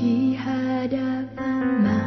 di hadapan